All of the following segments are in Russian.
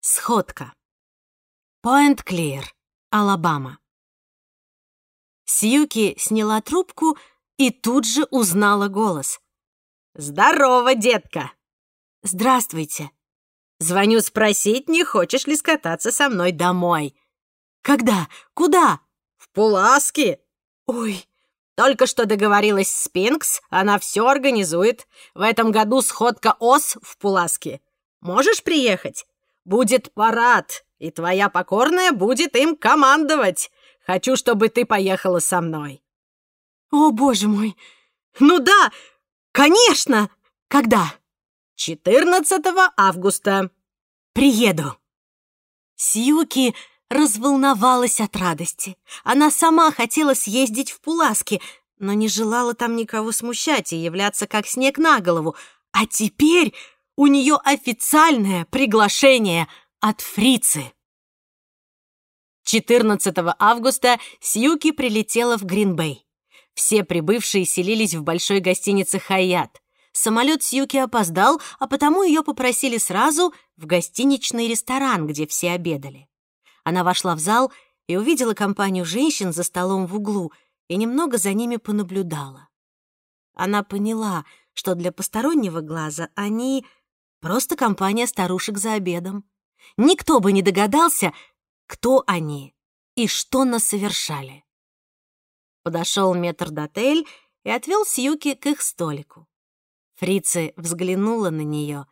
Сходка. Пойнт-Клир, Алабама. Сьюки сняла трубку и тут же узнала голос. «Здорово, детка!» «Здравствуйте!» «Звоню спросить, не хочешь ли скататься со мной домой?» «Когда? Куда?» «В Пуласки!» «Ой!» «Только что договорилась с Пинкс, она все организует. В этом году сходка ОС в Пуласке. Можешь приехать? Будет парад, и твоя покорная будет им командовать. Хочу, чтобы ты поехала со мной». «О, боже мой! Ну да, конечно! Когда?» 14 августа. Приеду. Сьюки разволновалась от радости. Она сама хотела съездить в Пуласки, но не желала там никого смущать и являться как снег на голову. А теперь у нее официальное приглашение от фрицы. 14 августа Сьюки прилетела в Гринбей. Все прибывшие селились в большой гостинице «Хаят». Самолет Сьюки опоздал, а потому ее попросили сразу в гостиничный ресторан, где все обедали. Она вошла в зал и увидела компанию женщин за столом в углу и немного за ними понаблюдала. Она поняла, что для постороннего глаза они просто компания старушек за обедом. Никто бы не догадался, кто они и что насовершали. Подошел метрдотель и отвел Сьюки к их столику. Фрица взглянула на нее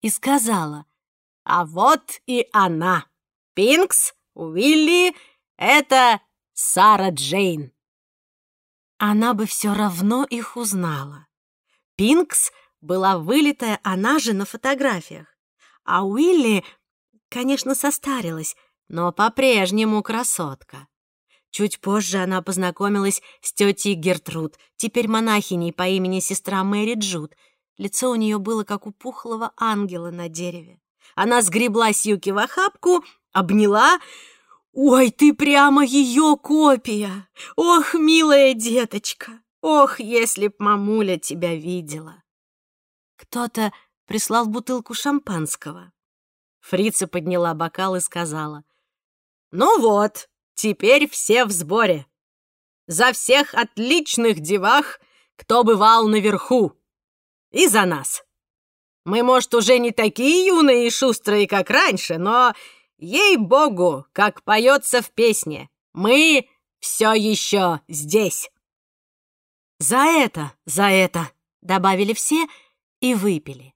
и сказала, «А вот и она! Пинкс, Уилли, это Сара Джейн!» Она бы все равно их узнала. Пинкс была вылитая она же на фотографиях, а Уилли, конечно, состарилась, но по-прежнему красотка. Чуть позже она познакомилась с тетей Гертруд, теперь монахиней по имени сестра Мэри Джуд. Лицо у нее было, как у пухлого ангела на дереве. Она сгребла Сьюки в охапку, обняла. «Ой, ты прямо ее копия! Ох, милая деточка! Ох, если б мамуля тебя видела!» Кто-то прислал бутылку шампанского. Фрица подняла бокал и сказала. «Ну вот, Теперь все в сборе. За всех отличных девах, кто бывал наверху. И за нас. Мы, может, уже не такие юные и шустрые, как раньше, но, ей-богу, как поется в песне, мы все еще здесь. За это, за это, добавили все и выпили.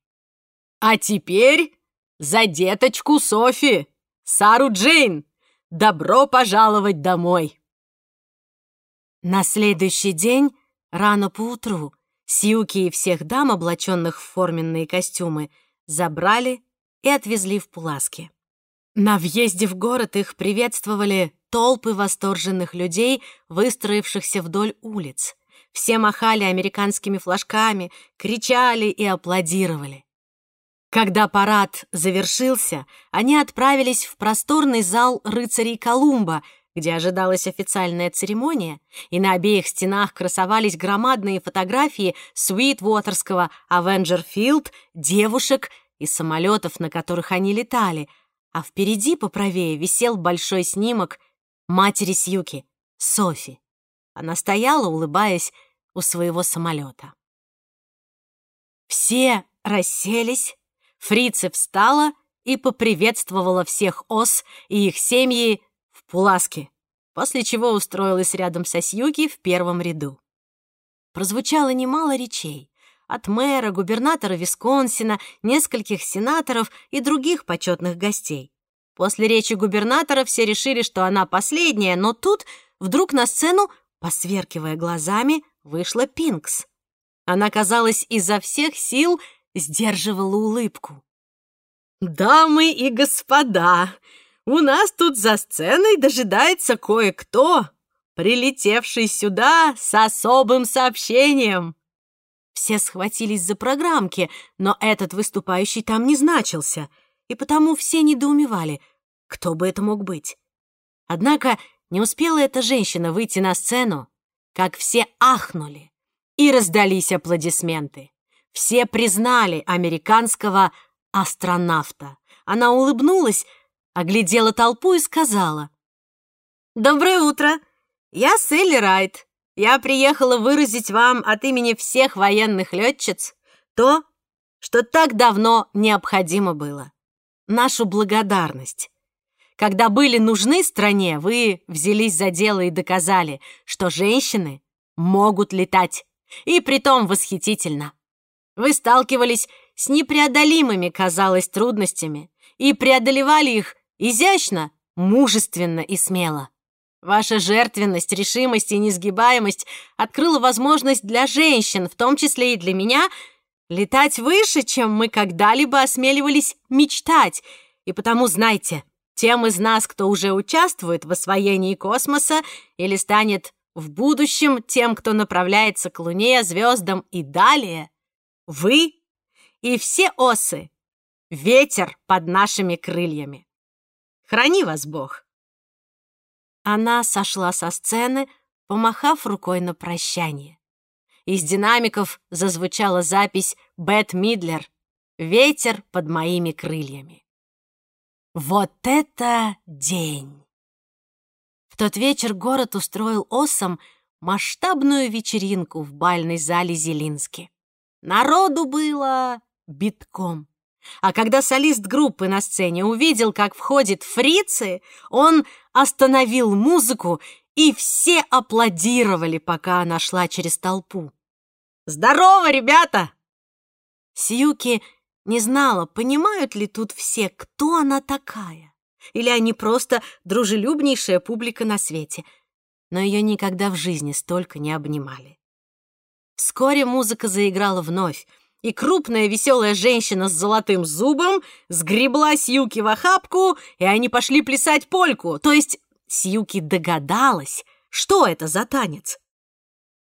А теперь за деточку Софи, Сару Джейн, Добро пожаловать домой!» На следующий день, рано поутру, Сьюки и всех дам, облаченных в форменные костюмы, забрали и отвезли в Пуласки. На въезде в город их приветствовали толпы восторженных людей, выстроившихся вдоль улиц. Все махали американскими флажками, кричали и аплодировали. Когда парад завершился, они отправились в просторный зал рыцарей Колумба, где ожидалась официальная церемония, и на обеих стенах красовались громадные фотографии Суитвотерского Авенджер-Филд, девушек и самолетов, на которых они летали, а впереди поправее висел большой снимок матери Сьюки, Софи. Она стояла, улыбаясь, у своего самолета. Все расселись, Фрица встала и поприветствовала всех ос и их семьи в Пуласке, после чего устроилась рядом со Сьюги в первом ряду. Прозвучало немало речей от мэра, губернатора Висконсина, нескольких сенаторов и других почетных гостей. После речи губернатора все решили, что она последняя, но тут вдруг на сцену, посверкивая глазами, вышла Пинкс. Она, казалось, изо всех сил сдерживала улыбку. «Дамы и господа, у нас тут за сценой дожидается кое-кто, прилетевший сюда с особым сообщением». Все схватились за программки, но этот выступающий там не значился, и потому все недоумевали, кто бы это мог быть. Однако не успела эта женщина выйти на сцену, как все ахнули, и раздались аплодисменты. Все признали американского астронавта. Она улыбнулась, оглядела толпу и сказала. «Доброе утро! Я Селли Райт. Я приехала выразить вам от имени всех военных летчиц то, что так давно необходимо было. Нашу благодарность. Когда были нужны стране, вы взялись за дело и доказали, что женщины могут летать, и притом восхитительно. Вы сталкивались с непреодолимыми, казалось, трудностями и преодолевали их изящно, мужественно и смело. Ваша жертвенность, решимость и несгибаемость открыла возможность для женщин, в том числе и для меня, летать выше, чем мы когда-либо осмеливались мечтать. И потому знайте, тем из нас, кто уже участвует в освоении космоса или станет в будущем тем, кто направляется к Луне, звездам и далее, вы и все осы — ветер под нашими крыльями. Храни вас Бог. Она сошла со сцены, помахав рукой на прощание. Из динамиков зазвучала запись Бет Мидлер «Ветер под моими крыльями». Вот это день! В тот вечер город устроил осам масштабную вечеринку в бальной зале Зелински. Народу было битком. А когда солист группы на сцене увидел, как входит фрицы, он остановил музыку и все аплодировали, пока она шла через толпу. «Здорово, ребята!» Сьюки не знала, понимают ли тут все, кто она такая. Или они просто дружелюбнейшая публика на свете. Но ее никогда в жизни столько не обнимали. Вскоре музыка заиграла вновь, и крупная веселая женщина с золотым зубом сгребла Сьюки в охапку, и они пошли плясать польку, то есть Сьюки догадалась, что это за танец.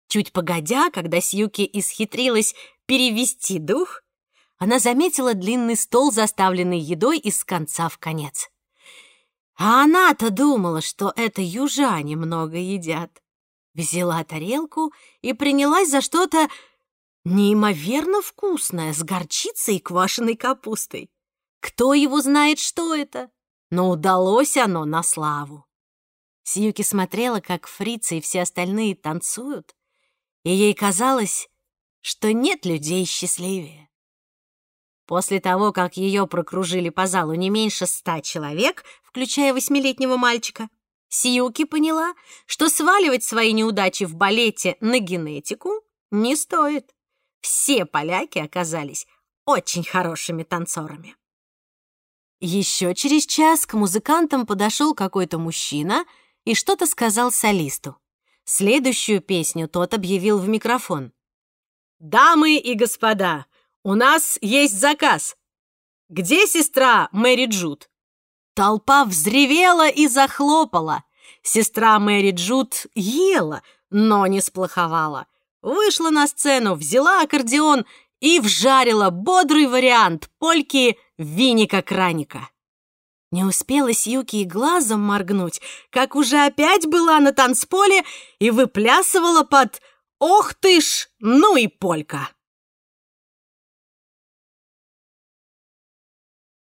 Чуть погодя, когда Сьюки исхитрилась перевести дух, она заметила длинный стол, заставленный едой из конца в конец. А она-то думала, что это южане много едят. Взяла тарелку и принялась за что-то неимоверно вкусное с горчицей и квашеной капустой. Кто его знает, что это? Но удалось оно на славу. Сьюки смотрела, как фрицы и все остальные танцуют, и ей казалось, что нет людей счастливее. После того, как ее прокружили по залу не меньше ста человек, включая восьмилетнего мальчика, Сьюки поняла, что сваливать свои неудачи в балете на генетику не стоит. Все поляки оказались очень хорошими танцорами. Еще через час к музыкантам подошел какой-то мужчина — и что-то сказал солисту. Следующую песню тот объявил в микрофон. «Дамы и господа, у нас есть заказ. Где сестра Мэри Джуд?» Толпа взревела и захлопала. Сестра Мэри Джуд ела, но не сплоховала. Вышла на сцену, взяла аккордеон и вжарила бодрый вариант польки Виника-Краника. Не успела Сьюки и глазом моргнуть, как уже опять была на танцполе и выплясывала под «Ох ты ж, ну и полька!»